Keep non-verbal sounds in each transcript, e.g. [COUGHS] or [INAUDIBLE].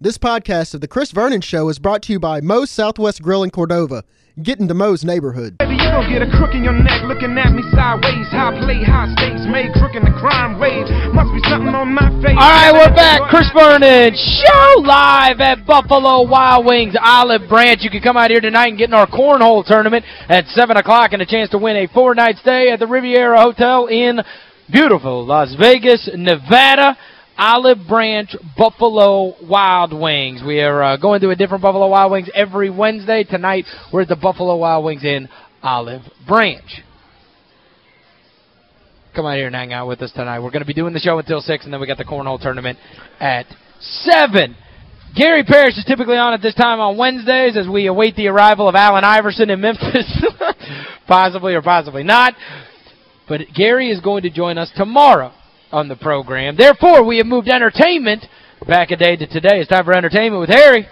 This podcast of The Chris Vernon Show is brought to you by Moe's Southwest Grill in Cordova. Get into Moe's neighborhood. Baby, you gon' get a crook in your neck looking at me sideways. High play, high stakes, made crook in the crime wave. Must be something on my face. All right, we're back. Chris Vernon show live at Buffalo Wild Wings Olive Branch. You can come out here tonight and get in our cornhole tournament at 7 o'clock and a chance to win a four-night stay at the Riviera Hotel in beautiful Las Vegas, Nevada. Olive Branch Buffalo Wild Wings. We are uh, going to a different Buffalo Wild Wings every Wednesday. Tonight, we're at the Buffalo Wild Wings in Olive Branch. Come out here and hang out with us tonight. We're going to be doing the show until 6, and then we got the Cornhole Tournament at 7. Gary Parrish is typically on at this time on Wednesdays as we await the arrival of Allen Iverson in Memphis. [LAUGHS] possibly or possibly not. But Gary is going to join us tomorrow on the program. Therefore, we have moved entertainment back a day to today. It's time for entertainment with Harry.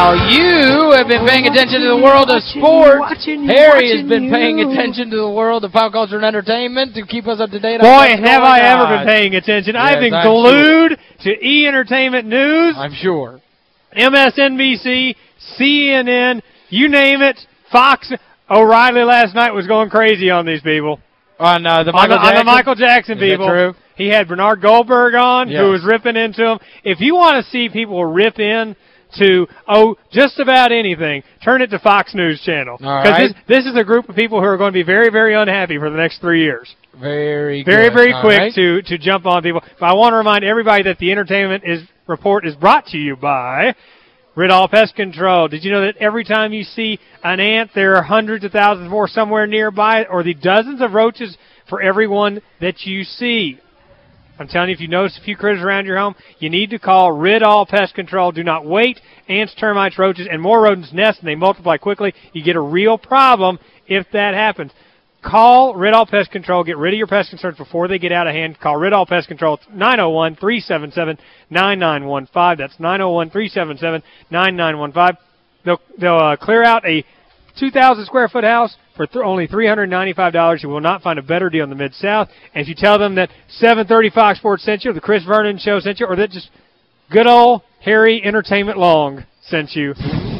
While you have been paying attention to the world of sports, Harry has been paying attention to the world of pop culture and entertainment to keep us up to date Boy, have I ever been paying attention. Yes, I've been I'm glued to E! Entertainment News, I'm sure. MSNBC, CNN, you name it, Fox. O'Reilly last night was going crazy on these people. On uh, the on, Michael the, on the Jackson? Michael Jackson Is people. true? He had Bernard Goldberg on, Yes. who was ripping into him. If you want to see people rip in to, oh, just about anything, turn it to Fox News Channel. Because right. this, this is a group of people who are going to be very, very unhappy for the next three years. Very very, good. very All quick right. to to jump on people. But I want to remind everybody that the entertainment is report is brought to you by Ridall Pest Control. Did you know that every time you see an ant, there are hundreds of thousands more somewhere nearby, or the dozens of roaches for every one that you see? I'm telling you, if you notice a few critters around your home, you need to call Ridall Pest Control. Do not wait. Ants, termites, roaches, and more rodents nest, and they multiply quickly. You get a real problem if that happens. Call Ridall Pest Control. Get rid of your pest concerns before they get out of hand. Call Ridall Pest Control. It's 901-377-9915. That's 901-377-9915. They'll, they'll uh, clear out a 2,000 square foot house for th only $395. You will not find a better deal in the Mid-South. And if you tell them that 730 Fox Sports sent you, or the Chris Vernon Show sent you, or that just good old Harry Entertainment Long sent you,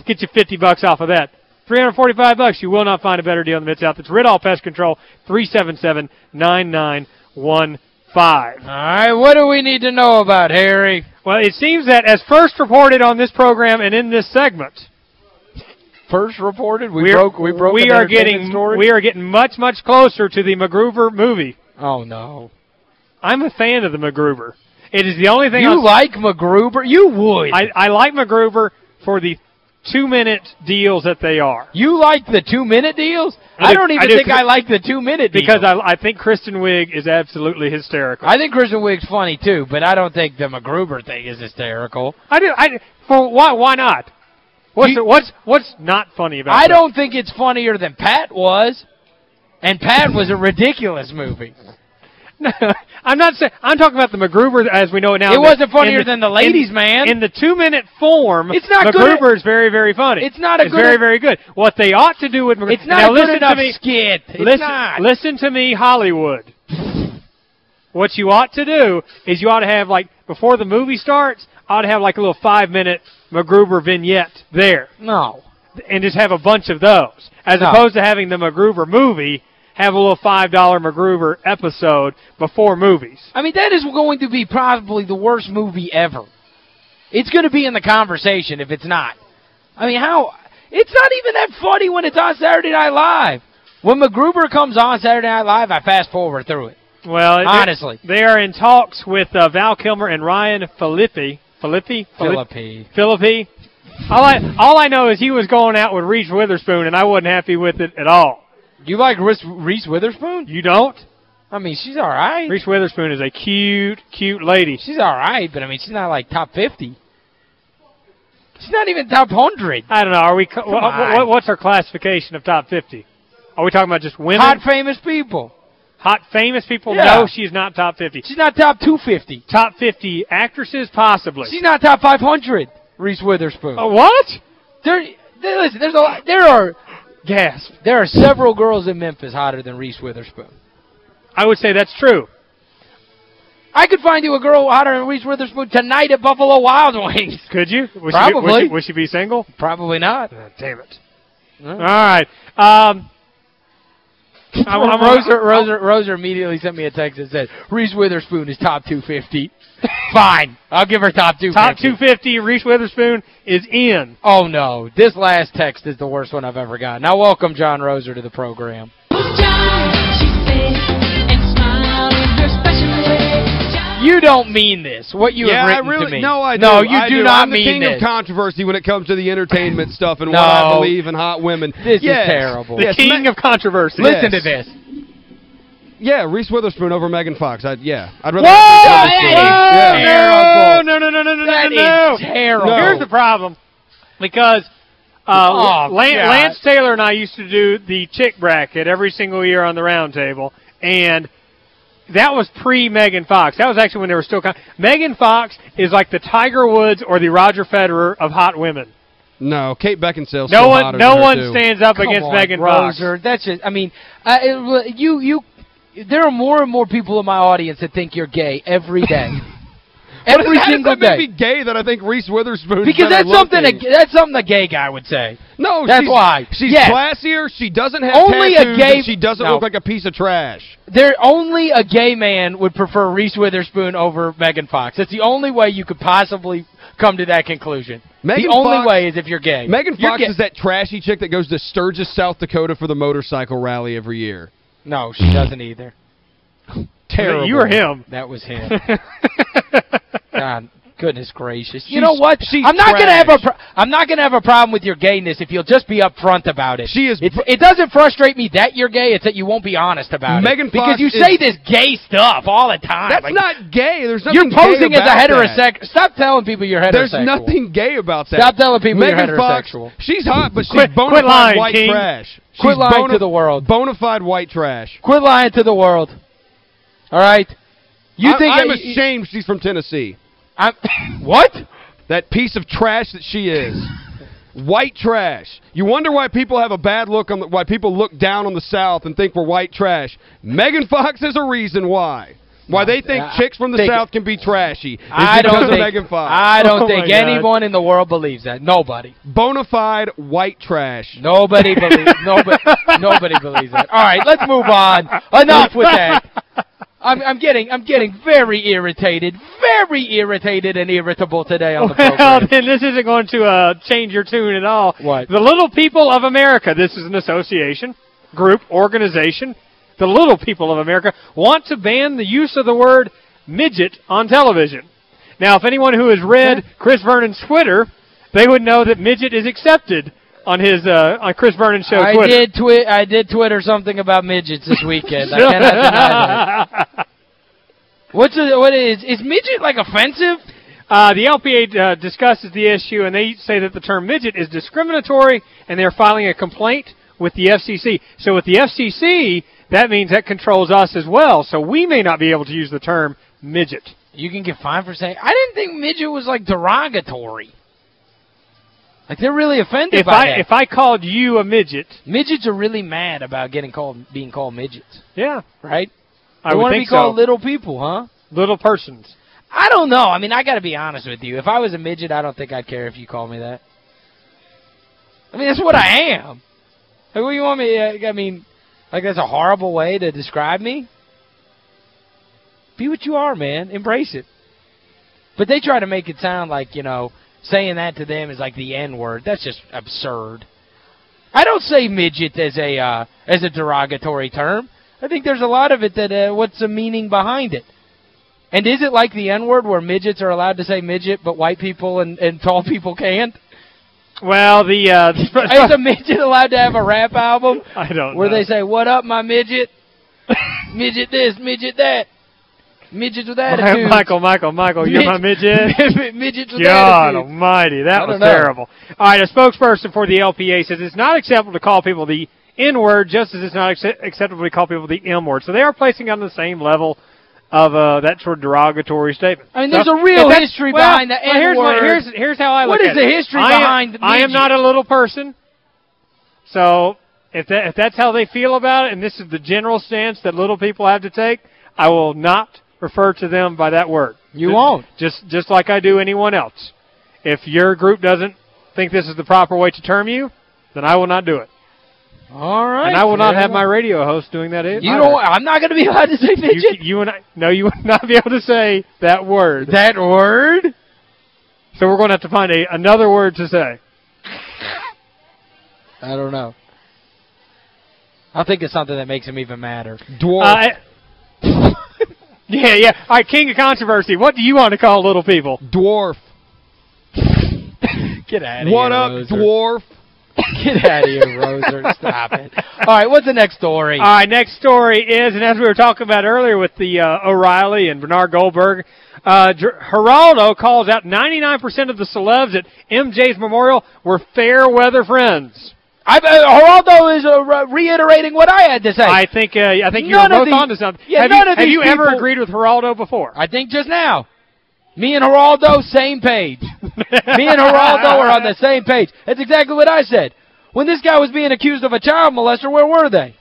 get you 50 bucks off of that. 345 bucks. You will not find a better deal in the Mid-South. It's Ridall Pest Control, 377-9915. All right, what do we need to know about Harry? Well, it seems that as first reported on this program and in this segment, First reported, we we're- broke we broke we are getting story. we are getting much much closer to the MacGruber movie. Oh no. I'm a fan of the MacGruber. It is the only thing You I'll- like MacGruber? You would. I I like MacGruber for the 2-minute deals that they are. you like the two-minute deals? I I, do- don't even I do, think I like the two-minute deals. Because I I think Kristen Wiig is absolutely hysterical. I think Kristen Wiig's funny too, but I don't think the MacGruber thing is hysterical. I do I for why why not? What's You- what's what's not funny about I that? don't think it's funnier than Pat was. And Pat was a ridiculous movie. [LAUGHS] I'm not saying I'm talking about the MacGruber as we know it now. It wasn't funnier in than The Ladies' in, Man. In the 2-minute form, It's not good MacGruber is very very funny. It's not a it's good- very very good. What they ought to do with MacGruber It's not now a good listen enough to me, skit. It's listen, not. listen to me Hollywood. What you ought to do is you ought to have like before the movie starts, I ought to have like a little 5-minute MacGruber vignette there No. and just have a bunch of those as No. opposed to having the MacGruber movie have a little $5 MacGruber episode before movies. I mean, that is going to be probably the worst movie ever. It's going to be in the conversation if it's not. I mean, how... It's not even that funny when it's on Saturday Night Live. When MacGruber comes on Saturday Night Live, I fast forward through it. Well, Honestly. they are in talks with uh, Val Kilmer and Ryan Phillippe. Philippi? Philippi. Philippi. All I, all I know is he was going out with Reese Witherspoon, and I wasn't happy with it at all. You like Reese, Witherspoon? You don't? I mean, she's all right. Reese Witherspoon is a cute, cute lady. She's all right, but I mean, she's not like top 50. She's not even top 100. I don't know. Are we? co- what, what, what's our classification of top 50? Are we talking about just women? Hot famous people. Hot famous people? Yeah. No, she's not top 50. She's not top 250. Top 50 actresses, possibly. She's not top 500, Reese Witherspoon. Uh, what? There, there listen, there's a lot, there are gasp. There are several girls in Memphis hotter than Reese Witherspoon. I would say that's true. I could find you a girl hotter than Reese Witherspoon tonight at Buffalo Wild Wings. Could you? Would Probably. She be, would, she, would she be single? Probably not. Uh, damn it. All right. Um, [LAUGHS] I, Roser, Roser, Roser immediately sent me a text that said, Reese Witherspoon is top 250. [LAUGHS] Fine. I'll give her top 250. Top 250, Reese Witherspoon is in. Oh, no. This last text is the worst one I've ever gotten. Now, welcome John Roser to the program. You don't mean this, what you yeah, have written I really, to me. No, I do. No, you I do, do not I'm the mean king this. of controversy when it comes to the entertainment stuff and No. what I believe in hot women. This yes. is terrible. The Yes, king of controversy. Listen to this. Yeah, Reese Witherspoon over Megan Fox. I, yeah, I'd rather Whoa, have Reese that Witherspoon. is Yeah. terrible. No, no, no, no, no, no, That no. is terrible. No. Here's the problem. Because uh, Oh, Lan- God. Lance Taylor and I used to do the chick bracket every single year on the round table, and that was pre-Megan Fox. That was actually when they were still... Con- Megan Fox is like the Tiger Woods or the Roger Federer of hot women. No, Kate Beckinsale. No one no one stands up Come against on, Megan Fox. Roser, That's just, I mean, uh, it- you, you, there are more and more people in my audience that think you're gay every day. [LAUGHS] every How does single that make day. me gay that I think Reese Witherspoon Because that's something a, that's something a gay guy would say. No, That's she's, why. She's Yes. classier. She doesn't have Only a gay- she doesn't No. look like a piece of trash. There only a gay man would prefer Reese Witherspoon over Megan Fox. That's the only way you could possibly come to that conclusion. Megan the only Fox- way is if you're gay. Megan Fox gay- is that trashy chick that goes to Sturgis, South Dakota for the motorcycle rally every year. No, she doesn't either. [LAUGHS] Terrible. You or him. That was him. [LAUGHS] God, goodness gracious. you know what? she's I'm not going to have a I'm not going to have a problem with your gayness if you'll just be upfront about it. She is It's, it doesn't frustrate me that you're gay, it's that you won't be honest about Megan it. Because Fox you is- say this gay stuff all the time. That's Like, not gay. There's nothing You're posing as a heterosexual. Stop telling people you're heterosexual. There's nothing gay about that. Stop telling people Megan you're heterosexual. Fox, she's hot, but she's Quit- bona quit lying, white King. trash. Quit lying to the world. Bona fide white trash. Quit lying to the world. All right? You I, think I'm ashamed she's from Tennessee. I'm [COUGHS] What? That piece of trash that she is. white trash. You wonder why people have a bad look on the, why people look down on the South and think we're white trash. Megan Fox is a reason why. Why they think I chicks from the think- South can be trashy. Is I don't of think Megan Fox. I don't Oh, think my God. anyone in the world believes that. Nobody. Bona fide white trash. Nobody believes [LAUGHS] nobody nobody believes that. All right, let's move on. Enough with that. I'm I'm getting I'm getting very irritated, very irritated and irritable today on the Well, program. [LAUGHS] then this isn't going to uh, change your tune at all. What? The Little People of America. This is an association, group, organization. The Little People of America want to ban the use of the word midget on television. Now, if anyone who has read Chris Vernon's Twitter, they would know that midget is accepted on his uh, on Chris Vernon's show I Twitter. did twi I did Twitter something about midgets this weekend. I cannot deny that. [LAUGHS] What's a, what is is midget like offensive? Uh, the LPA uh, discusses the issue, and they say that the term midget is discriminatory, and they're filing a complaint with the FCC. So with the FCC, that means that controls us as well. So we may not be able to use the term midget. You can get fined for saying I didn't think midget was like derogatory. Like they're really offended If by I that. if I called you a midget, Midgets are really mad about getting called being called midgets, yeah, right? I want to be called so. little people, huh? Little persons. I don't know. I mean, I got to be honest with you. If I was a midget, I don't think I'd care if you called me that. I mean, that's what I am. Like, what do you want me uh, I mean, like that's a horrible way to describe me? Be what you are, man. Embrace it. But they try to make it sound like, you know, saying that to them is like the N-word. That's just absurd. I don't say midget as a uh, as a derogatory term. I think there's a lot of it that uh, what's the meaning behind it. And is it like the N-word where midgets are allowed to say midget but white people and, and tall people can't? Well, the uh, [LAUGHS] Is a midget allowed to have a rap album I don't where know. they say, what up, my midget? midget this, midget that. Midgets [LAUGHS] with attitudes. Michael, Michael, Michael, you're my midget. [LAUGHS] midgets with God attitudes. almighty, that was know. terrible. All right, a spokesperson for the LPA says it's not acceptable to call people the N-word just as it's not acce- acceptable to call people the M-word. So they are placing on the same level of uh, that sort of derogatory statement. I mean, So, there's a real history well, behind the well, here's, what- here's, here's how I look What is at the it. history I am- behind I am not a little person. So if that if that's how they feel about it, and this is the general stance that little people have to take, I will not refer to them by that word. You Just- won't. Just just like I do anyone else. If your group doesn't think this is the proper way to term you, then I will not do it. All right. and I will not have my radio host doing that either. You don't. I'm not going to be allowed to say You, you and I, no, you will [LAUGHS] not be able to say that word. that word? So we're going to have to find a another word to say. I don't know. I'll think it's something that makes him even madder. Dwarf. Uh, yeah, yeah. All right, king of controversy. What do you want to call little people? dwarf. [LAUGHS] Get out of here. What here, up, Roser. dwarf? [LAUGHS] Get out of here, Roser. Stop it. All right, what's the next story? All right, next story is, and as we were talking about earlier with the uh, O'Reilly and Bernard Goldberg, uh, Geraldo calls out 99% of the celebs at MJ's memorial were fair weather friends. I, uh, Geraldo is uh, re- reiterating what I had to say. I think uh, I think None of both these- onto something. yeah, have none you, of have you ever agreed with Geraldo before? I think just now. Me and Geraldo, same page. Me and Geraldo are on the [LAUGHS] same page. That's exactly what I said. When this guy was being accused of a child molester, where were they?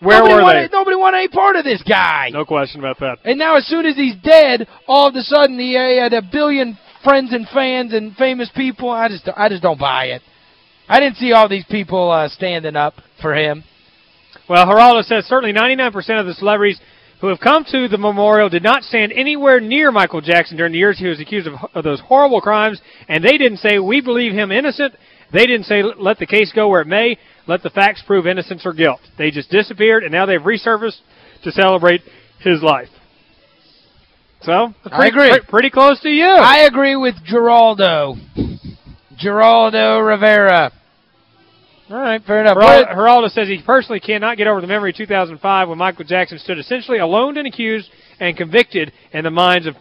Where nobody were wanted, they? Nobody wanted any part of this guy. No question about that. And now as soon as he's dead, all of a sudden he had a billion friends and fans and famous people. I just I just don't buy it. I didn't see all these people uh, standing up for him. Well, Geraldo says certainly 99% of the celebrities who have come to the memorial did not stand anywhere near Michael Jackson during the years he was accused of, of those horrible crimes, and they didn't say, we believe him innocent. They didn't say, let the case go where it may. Let the facts prove innocence or guilt. They just disappeared, and now they've resurfaced to celebrate his life. So, I pretty, agree. pre- pretty close to you. I agree with Geraldo. Geraldo Rivera. All right, fair enough. Geraldo, Geraldo says he personally cannot get over the memory of 2005 when Michael Jackson stood essentially alone and accused and convicted in the minds of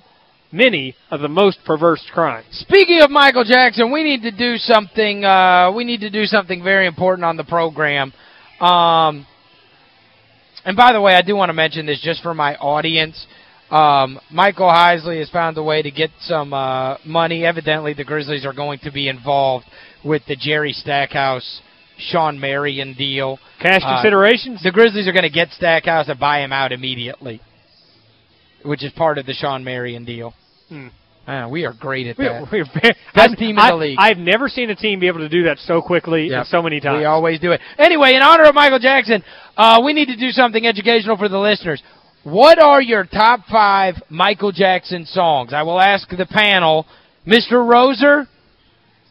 many of the most perverse crimes. Speaking of Michael Jackson, we need to do something uh, we need to do something very important on the program. Um, and by the way, I do want to mention this just for my audience. Um, Michael Heisley has found a way to get some uh, money. Evidently, the Grizzlies are going to be involved with the Jerry Stackhouse, Shawn Marion deal. Cash Uh, considerations? The Grizzlies are going to get Stackhouse and buy him out immediately, which is part of the Shawn Marion deal. Hmm. Man, we are great at that. we're [LAUGHS] Best team in the I- league. I've never seen a team be able to do that so quickly Yep. and so many times. We always do it. Anyway, in honor of Michael Jackson, uh, we need to do something educational for the listeners. What are your top five Michael Jackson songs? I will ask the panel. Mr. Roser,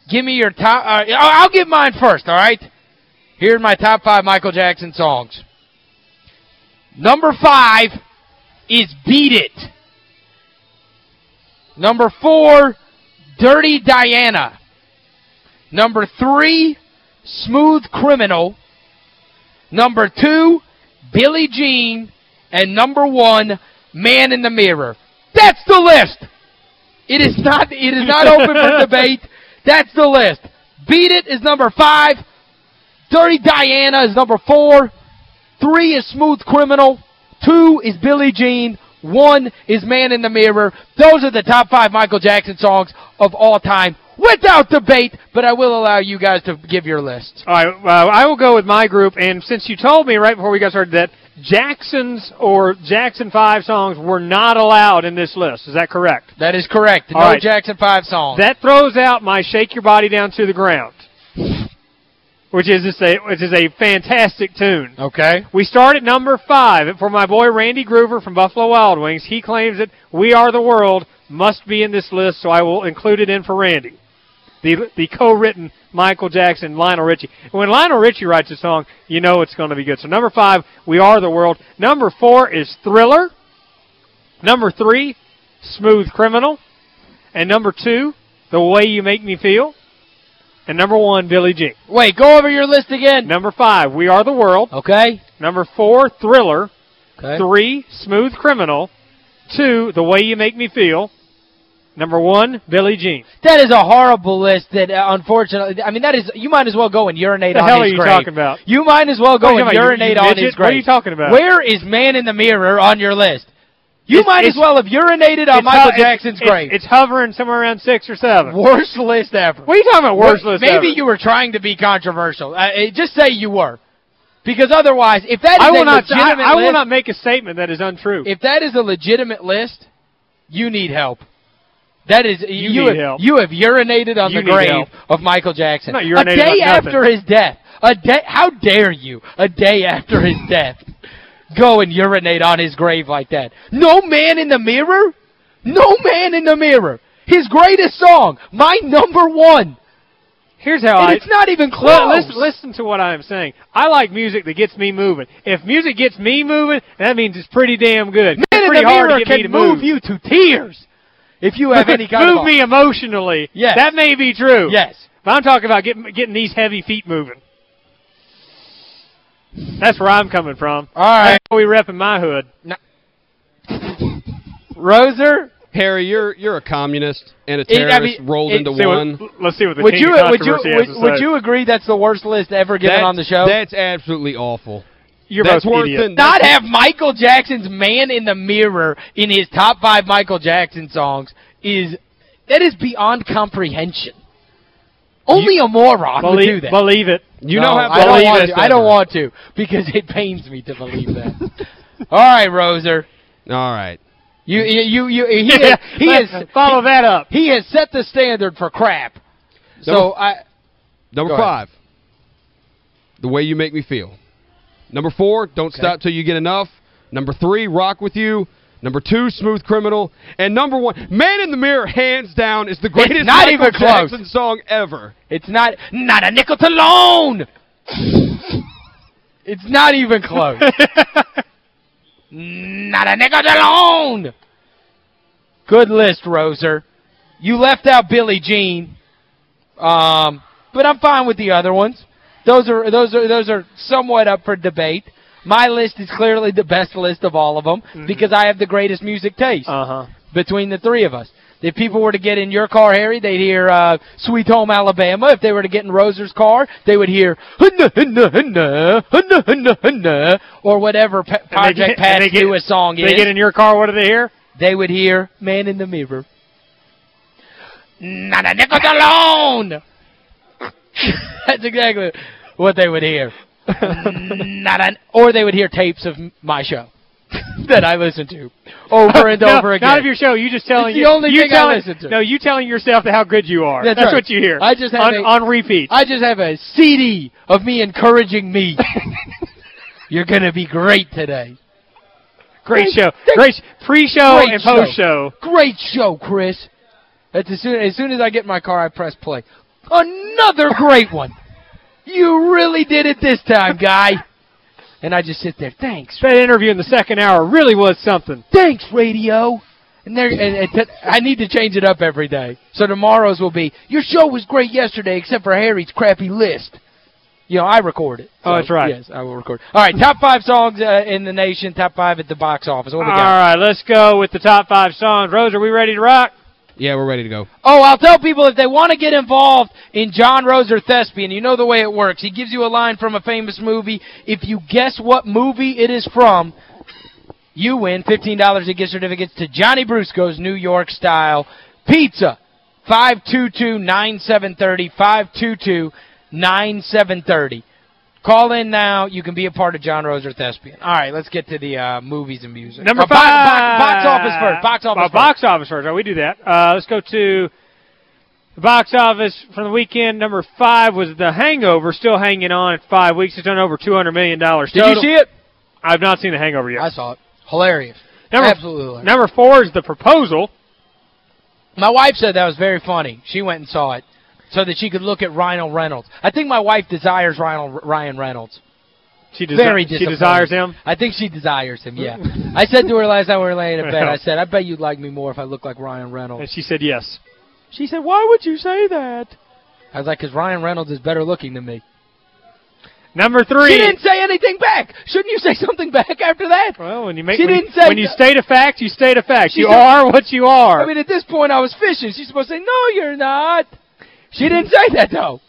give me your top... Uh, I'll give mine first, all right? Here's my top five Michael Jackson songs. Number five is Beat It. Number four, Dirty Diana. Number three, Smooth Criminal. Number two, Billie Jean. And number one, Man in the Mirror. That's the list. It is not it is not open for [LAUGHS] debate. That's the list. Beat It is number five. Dirty Diana is number four. Three is Smooth Criminal. Two is Billie Jean. One is Man in the Mirror. Those are the top five Michael Jackson songs of all time without debate, but I will allow you guys to give your list. All right, well, I will go with my group, and since you told me right before we got started that Jackson's or Jackson 5 songs were not allowed in this list, is that correct? That is correct. No right. Jackson 5 songs. That throws out my Shake Your Body Down to the Ground, which is, a, which is a fantastic tune. okay. We start at number five for my boy Randy Groover from Buffalo Wild Wings. He claims that We Are the World must be in this list, so I will include it in for Randy. The the co-written Michael Jackson, Lionel Richie. When Lionel Richie writes a song, you know it's going to be good. So number five, We Are the World. Number four is Thriller. Number three, Smooth Criminal. And number two, The Way You Make Me Feel. And number one, Billie Jean. Wait, go over your list again. Number five, We Are the World. Okay. Number four, Thriller. Okay. Three, Smooth Criminal. Two, The Way You Make Me Feel. Number one, Billie Jean. That is a horrible list that, uh, unfortunately, I mean, that is, you might as well go and urinate on his grave. The hell are you grave. talking about? You might as well go What and about? You- urinate you on his grave. What are you talking about? Where is Man in the Mirror on your list? You It's- might as well have urinated on Michael Jackson's it's, grave. It's, it's hovering somewhere around six or seven. Worst list ever. What are you talking about, worst list Maybe ever? you were trying to be controversial. Uh, uh, just say you were. Because otherwise, if that is I a will not. I, I will list, not make a statement that is untrue. if that is a legitimate list, you need help. That is you, need have, help. you have urinated on You the grave help. of Michael Jackson. A day after his death. A day how dare you? A day after his death. Go and urinate on his grave like that. No man in the mirror? No man in the mirror. His greatest song, my number one. Here's how And I. it's not even close. Well, listen, listen to what I'm saying. I like music that gets me moving. If music gets me moving, that means it's pretty damn good. Man it's in pretty the hard mirror to get me can to move you to tears if you [LAUGHS] have any kind move of... me emotionally. Yes. That may be true. Yes. But I'm talking about getting getting these heavy feet moving. That's where I'm coming from. All right. That's we repping my hood. Roser, Harry, you're you're a communist and a It- I terrorist mean, rolled into what- one. let's see what the would you would you would, would you agree that's the worst list ever given That's- on the show? That's absolutely awful. You're that's both worse idiots. Not have Michael Jackson's Man in the Mirror in his top five Michael Jackson songs is that is beyond comprehension. Only a moron would do believe, that. believe it. You No, know how I don't believe want it, to. I don't want to because it pains me to believe that. [LAUGHS] All right, Roser. All right. You you you, he [LAUGHS] Yeah, is, he let's is follow that up. he has set the standard for crap. So Number- I Number Go ahead. five, The Way You Make Me Feel. Number four, Don't Stop Till You Get Enough. Number three, Rock With You. Number two, Smooth Criminal. And number one, Man in the Mirror, hands down, is the greatest not Michael even close. Jackson song ever. It's not not a nickel to loan. it's not even close. [LAUGHS] not a nickel to loan. Good list, Roser. You left out Billie Jean. Um, but I'm fine with the other ones. Those are those are those are somewhat up for debate. My list is clearly the best list of all of them because I have the greatest music taste Uh-huh. between the three of us. If people were to get in your car, Harry, they'd hear uh, Sweet Home Alabama. If they were to get in Roser's car, they would hear hunna, hunna, hunna, hunna, hunna, hunna, or whatever pa Project get- Pat's they get- newest song They is. get in your car, what do they hear? they would hear Man in the Mirror. Not a nickel alone! [LAUGHS] That's exactly what they would hear. Mm. [LAUGHS] Not an, or they would hear tapes of my show [LAUGHS] that I listen to over and No, over again. Not of your show. You just telling the only you thing I listen to. No, you telling yourself how good you are. That's right. what you hear. I just have on, a- on repeat. I just have a CD of me encouraging me. You're going to be great today. Great Thank- show. Great pre-show and post-show. Great show, Chris. That's as soon as soon as I get in my car, I press play. Another great one. You really did it this time, guy. And I just sit there. Thanks. That interview in the second hour really was something. Thanks, radio. And there, and, and I need to change it up every day. So tomorrow's will be, your show was great yesterday except for Harry's crappy list. You know, I record it. Oh, that's right. Yes, I will record. All right, top five songs uh, in the nation, top five at the box office. What we All got? right, let's go with the top five songs. Rose, are we ready to rock? Yeah, we're ready to go. Oh, I'll tell people if they want to get involved in John Roser Thespian, you know the way it works. He gives you a line from a famous movie. If you guess what movie it is from, you win $15 in gift certificates to Johnny Brusco's New York Style Pizza. 522-9730, 522-9730. Call in now. You can be a part of John Roser Thespian. All right, let's get to the uh, movies and music. Number Uh, five. bo- box office first. Box office Uh, first. Box office first. Right, we do that. Uh, let's go to the box office from the weekend. Number five was The Hangover, still hanging on at five weeks. It's done over $200 million Did you see it? I've not seen The Hangover yet. I saw it. Hilarious. Number, Absolutely hilarious. Number four is The Proposal. My wife said that was very funny. She went and saw it so that she could look at Ryan Reynolds. I think my wife desires Ryan, Ryan Reynolds. She, Very she desires him. I think she desires him, yeah. [LAUGHS] I said to her last night we were laying in bed, I said, I bet you'd like me more if I looked like Ryan Reynolds. And she said yes. She said, why would you say that? I was like, because Ryan Reynolds is better looking than me. Number three. She didn't say anything back. Shouldn't you say something back after that? Well, when you make She when, didn't you, say when you state a fact, you state a fact. She you said- are what you are. I mean, at this point, I was fishing. She's supposed to say, no, you're not. She didn't say that, though.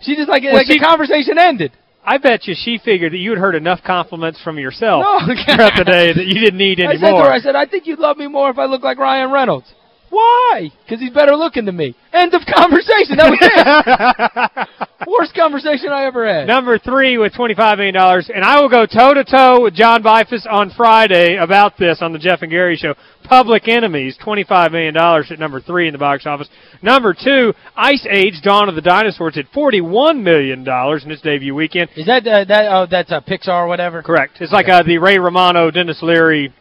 She just, like, Well, like she- the conversation ended. I bet you she figured that you had heard enough compliments from yourself No. [LAUGHS] throughout the day that you didn't need I said to more. her, I said, I think you'd love me more if I looked like Ryan Reynolds. Why? Because he's better looking than me. End of conversation. That was it. [LAUGHS] Worst conversation I ever had. Number three with $25 million. And I will go toe-to-toe with John Bifus on Friday about this on the Jeff and Gary Show. Public Enemies, $25 million at number three in the box office. Number two, Ice Age, Dawn of the Dinosaurs at $41 million in its debut weekend. Is that, uh, that oh, that's a Pixar or whatever? Correct. It's like uh, the Ray Romano, Denis Leary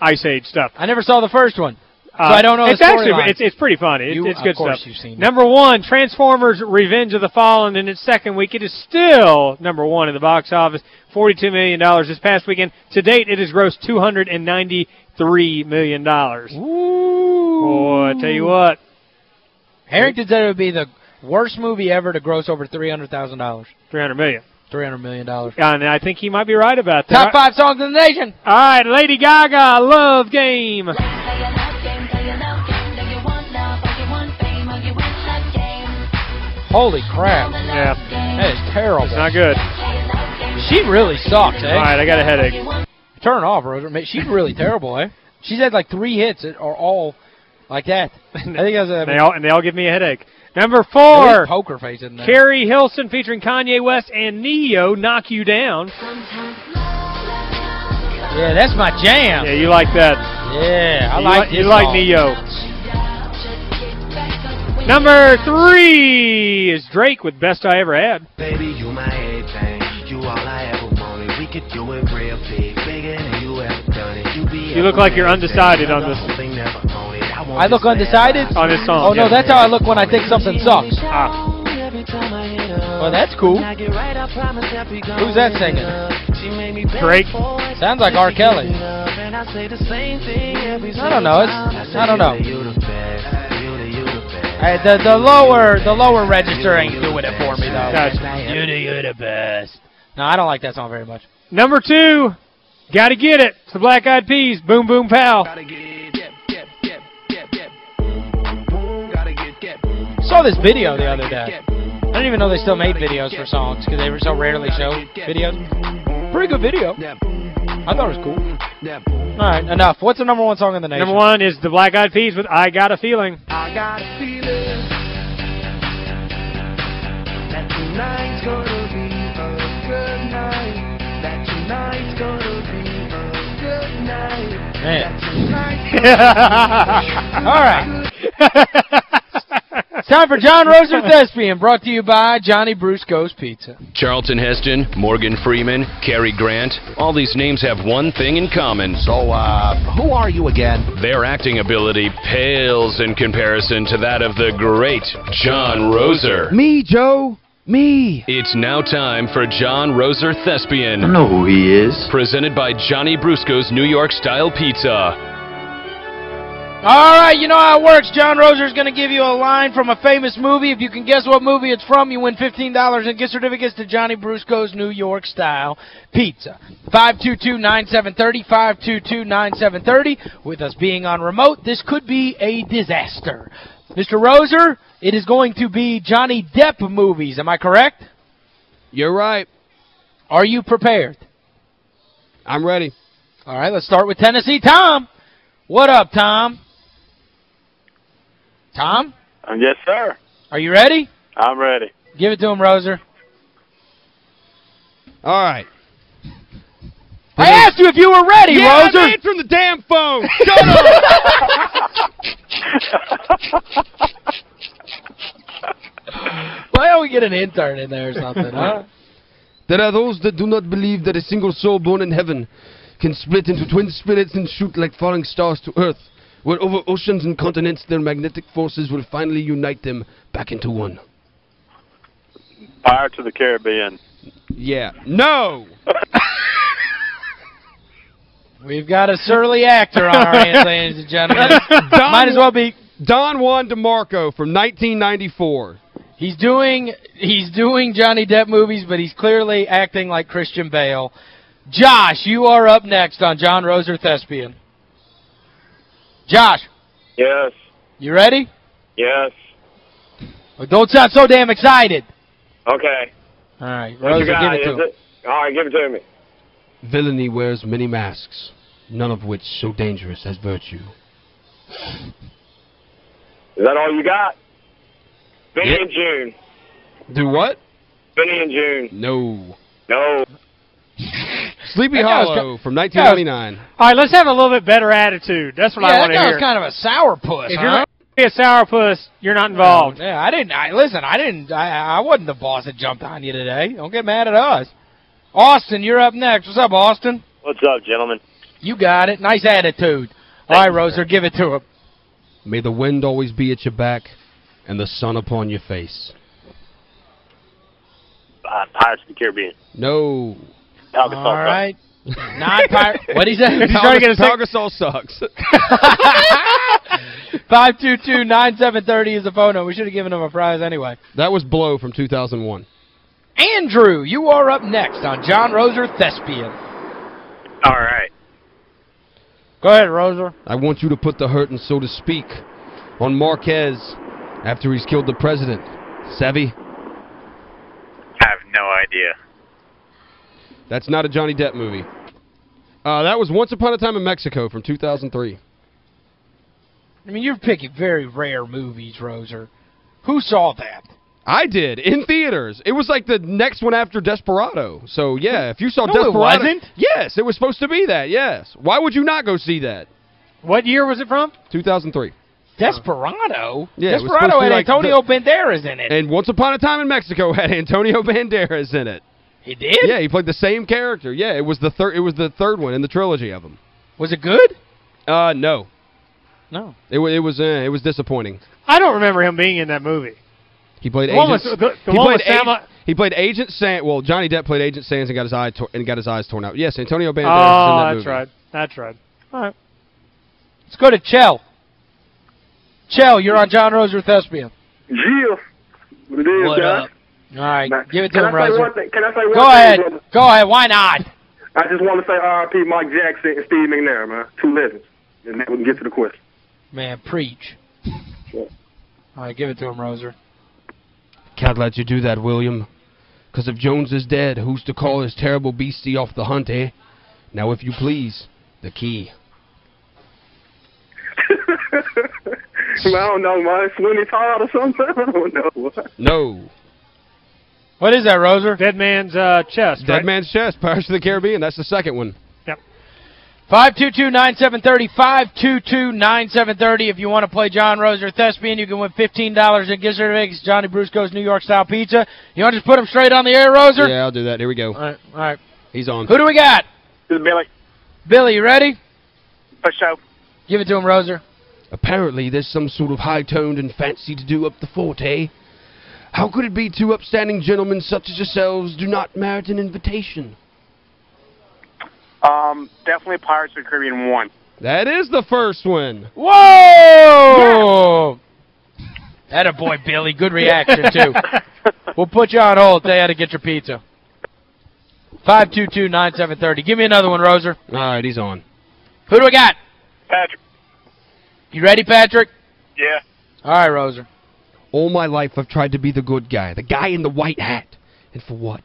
Ice Age stuff. I never saw the first one. Uh, so I don't know It's the actually storyline. it's it's pretty funny. It's, You- it's of good course stuff. you've seen number one, Transformers: Revenge of the Fallen. In its second week, it is still number one in the box office. Forty-two million dollars this past weekend. To date, it has grossed two hundred and ninety-three million dollars. Ooh. Boy, I tell you what, Harrington said it would be the worst movie ever to gross over $300,000. three hundred million. $300 million. dollars. And I think he might be right about that. Top five songs in the nation. All right, Lady Gaga, Love Game. Holy crap. Yeah, That is terrible. it's not good. She really sucks, eh? All right, I got a headache. Turn off, Roser. She's really terrible, eh? She's had like three hits that are all like that. [LAUGHS] I think that's a They all and they all give me a headache. Number four. poker face in there. Keri Hilson featuring Kanye West and Ne-Yo, Knock You Down. Yeah, that's my jam. Yeah, you like that. Yeah, I you like like, you like. Ne-Yo. Number three is Drake with Best I Ever Had. Baby, you my everything. You all I ever wanted. We could do it real big, bigger than you ever done it. You be You look like you're undecided on this. I look undecided? On this song. Oh, no, yeah. that's how I look when I think something sucks. Ah. Well, that's cool. Who's that singing? Drake. Sounds like R. Kelly. I don't know. It's, I don't know. Hey, the, the lower the lower register ain't doing it for me, though. Gotcha. You're the, you're the best. No, I don't like that song very much. Number two, Gotta Get It. It's the Black Eyed Peas, Boom Boom Pow. Saw this video the other day. I didn't even know they still made videos for songs because they were so rarely show videos. Pretty good video. I thought it was cool. All right, enough. What's the number one song in the nation? Number one is the Black Eyed Peas with I Got a Feeling. I got a feeling that tonight's gonna be a good night. That tonight's gonna be a good night. Man. [LAUGHS] All right. [LAUGHS] It's time for John Roser Thespian, brought to you by Johnny Brusco's Pizza. Charlton Heston, Morgan Freeman, Cary Grant, all these names have one thing in common. So, uh, who are you again? Their acting ability pales in comparison to that of the great John Roser. Me, Joe. Me. It's now time for John Roser Thespian. I know who he is. Presented by Johnny Brusco's New York Style Pizza. All right, you know how it works. John Roser's going to give you a line from a famous movie. If you can guess what movie it's from, you win $15 and gift certificates to Johnny Brusco's New York Style Pizza. 522-9730, 522-9730. With us being on remote, this could be a disaster. Mr. Roser, it is going to be Johnny Depp movies. Am I correct? You're right. Are you prepared? I'm ready. All right, let's start with Tennessee. Tom, what up, Tom? Tom, um, Yes, sir. are you ready? I'm ready. Give it to him, Roser. All right. I asked you if you were ready, yeah, Roser. I made from the damn phone. Shut up. [LAUGHS] Why don't we get an intern in there or something, huh? There are those that do not believe that a single soul born in heaven can split into twin spirits and shoot like falling stars to earth, where over oceans and continents their magnetic forces will finally unite them back into one. Pirates of the Caribbean. Yeah. No! [LAUGHS] We've got a surly actor on our hands, [LAUGHS] ladies and gentlemen. Don- Might as well be. Don Juan DeMarco from 1994. He's doing he's doing Johnny Depp movies, but he's clearly acting like Christian Bale. Josh, you are up next on John Roser Thespian. Josh, Yes. you ready? Yes. Well, don't sound so damn excited. Okay. All right, What you Roser, got? give it Is to it? All right, give it to me. Villainy wears many masks, none of which so dangerous as virtue. Is that all you got? Benny Yep. and Joon. Do what? Benny and Joon. No. No. Sleepy That Hollow from 1999. All right, let's have a little bit better attitude. That's what Yeah, I that want to guy hear. was kind of a sourpuss, if huh? you're not be a sourpuss, you're not involved. Yeah, I didn't. I Listen, I didn't. I, I wasn't the boss that jumped on you today. Don't get mad at us. Austin, you're up next. What's up, Austin? What's up, gentlemen? You got it. Nice attitude. All right, Roser, give it to him. May the wind always be at your back and the sun upon your face. Uh, Pirates of the Caribbean. No. Pau Gasol All right. [LAUGHS] Non-pirate. What'd he say? He's trying to get a Pau sec- Gasol sucks. [LAUGHS] 522-9730 is the phone number. We should have given him a prize anyway. that was Blow from 2001. Andrew, you are up next on John Roser Thespian. All right. Go ahead, Roser. I want you to put the hurt and so to speak on Marquez after he's killed the president. Savvy? I have no idea. That's not a Johnny Depp movie. Uh, that was Once Upon a Time in Mexico from 2003. I mean, you're picking very rare movies, Roser. Who saw that? I did, in theaters. It was like the next one after Desperado. So, yeah, if you saw No, it Desperado... wasn't. Yes, it was supposed to be that, yes. Why would you not go see that? What year was it from? 2003. Desperado? Yeah, Desperado supposed to be had like Antonio Banderas in it. And Once Upon a Time in Mexico [LAUGHS] had Antonio Banderas in it. He did? Yeah, he played the same character. Yeah, it was the third it was the third one in the trilogy of them. Was it good? Uh no. No. It wa- it was uh, it was disappointing. I don't remember him being in that movie. He played The Agent with- the- the he played Sam- Agent, he played Agent Sands. Well, Johnny Depp played Agent Sands and got his eye and got his eyes torn out. Yes, Antonio Banderas oh, in that that's movie. right. That's right. All right. Let's go to Chell. Chell, you're on John Roser Thespian. Gio. What it is, What guys? up? All right, Now, give it to can him, I Roser. Can I say one Go ahead. brother? Go ahead. Why not? I just want to say R.I.P. Mike Jackson and Steve McNair, man. Two legends. And then we can get to the question. Man, preach. Sure. All right, give it to him, Roser. Can't let you do that, William. Because if Jones is dead, who's to call his terrible beastie off the hunt, eh? Now, if you please, the key. [LAUGHS] I don't know, man. Sweeney Todd or something? [LAUGHS] I don't know. No. What is that, Roser? Dead Man's uh, Chest, Dead right? Man's Chest, Pirates of the Caribbean. That's the second one. Yep. 522-9730, 522-9730. If you want to play John Roser Thespian, you can win $15 in gift certificates. Johnny Brusco's New York Style Pizza. You want to just put them straight on the air, Roser? Yeah, I'll do that. Here we go. All right, all right. He's on. Who do we got? This is Billy. Billy, you ready? For show. Give it to him, Roser. Apparently, there's some sort of high-toned and fancy to do up the forte. How could it be two upstanding gentlemen such as yourselves do not merit an invitation? Um, definitely Pirates of the Caribbean 1. That is the first one. Whoa! That a boy, Billy. Good reaction, too. [LAUGHS] we'll put you on hold. Tell you how to get your pizza. 522-9730. Give me another one, Roser. All right, he's on. Who do we got? Patrick. You ready, Patrick? Yeah. All right, Roser. All my life I've tried to be the good guy, the guy in the white hat. And for what?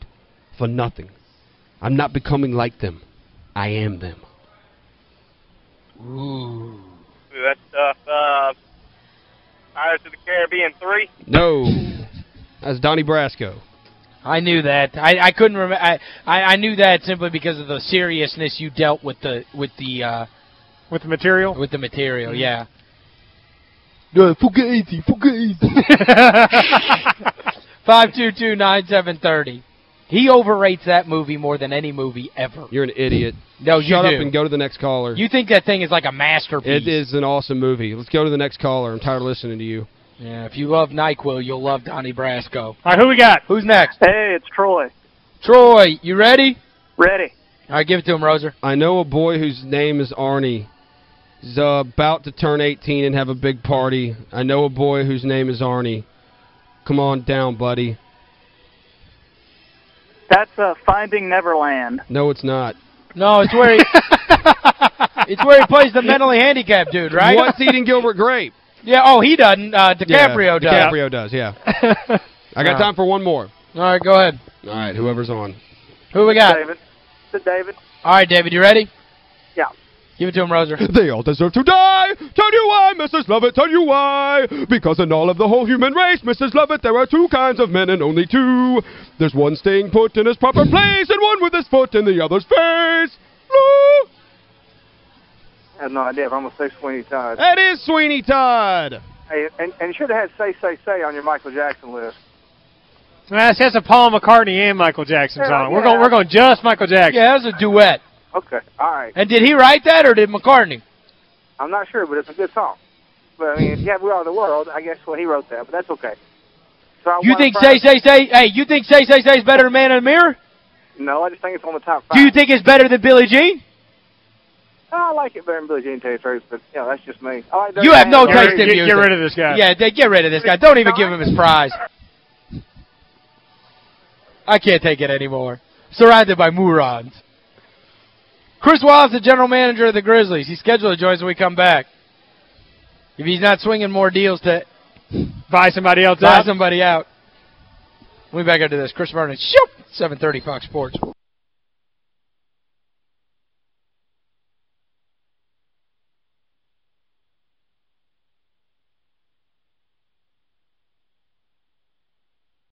For nothing. I'm not becoming like them. I am them. Ooh. That's stuff. Uh, Pirates of the Caribbean 3. No. That's Donnie Brasco. I knew that. I I couldn't remember I, I I knew that simply because of the seriousness you dealt with the with the uh With the material? with the material. Yeah. No, fugazi, fugazi. 522-9730. He overrates that movie more than any movie ever. You're an idiot. No, you Shut do. up and go to the next caller. You think that thing is like a masterpiece. It is an awesome movie. Let's go to the next caller. I'm tired of listening to you. Yeah, if you love NyQuil, you'll love Donnie Brasco. All right, who we got? Who's next? Hey, it's Troy. Troy, you ready? Ready. All right, give it to him, Roser. I know a boy whose name is Arnie. He's uh, about to turn 18 and have a big party. I know a boy whose name is Arnie. Come on down, buddy. That's uh, Finding Neverland. No, it's not. No, it's where he [LAUGHS] It's where he plays the mentally handicapped dude, [LAUGHS] right? What's eating Gilbert Grape? Yeah, oh, he doesn't. Uh, DiCaprio yeah, does. DiCaprio does, yeah. [LAUGHS] I got time for one more. All right, go ahead. All right, whoever's on. Who we got? David. Is David? All right, David, you ready? Yeah. Give it to him, Roser. [LAUGHS] They all deserve to die. Tell you why, Mrs. Lovett, tell you why. Because in all of the whole human race, Mrs. Lovett, there are two kinds of men and only two. There's one staying put in his proper place and one with his foot in the other's face. Lou. I have no idea if I'm going to say Sweeney Todd. That is Sweeney Todd. Hey, and, and you should have had Say, Say, Say on your Michael Jackson list. That's has a Paul McCartney and Michael Jackson Yeah, song. We're yeah. going we're going just Michael Jackson. Yeah, that was a duet. Okay, all right. And did he write that or did McCartney? I'm not sure, but it's a good song. But, I mean, yeah, We Are the World, I guess, well, he wrote that, but that's okay. So You think prize- Say Say Say, hey, you think Say Say Say is better than Man in the Mirror? No, I just think it's on the top five. Do you think it's better than Billie Jean? I like it better than Billie Jean, to tell you the truth, but, you know, that's just me. I like Dirty You have no Dancing. taste in get- music. get rid of this guy. Yeah, get rid of this guy. Don't even give him his prize. I can't take it anymore. Surrounded by morons. Chris Wallace, the general manager of the Grizzlies. He's scheduled to join us when we come back. If he's not swinging more deals to Buy somebody else buy out. somebody out. We'll be back into this. Chris Vernon, shoot, 730 Fox Sports.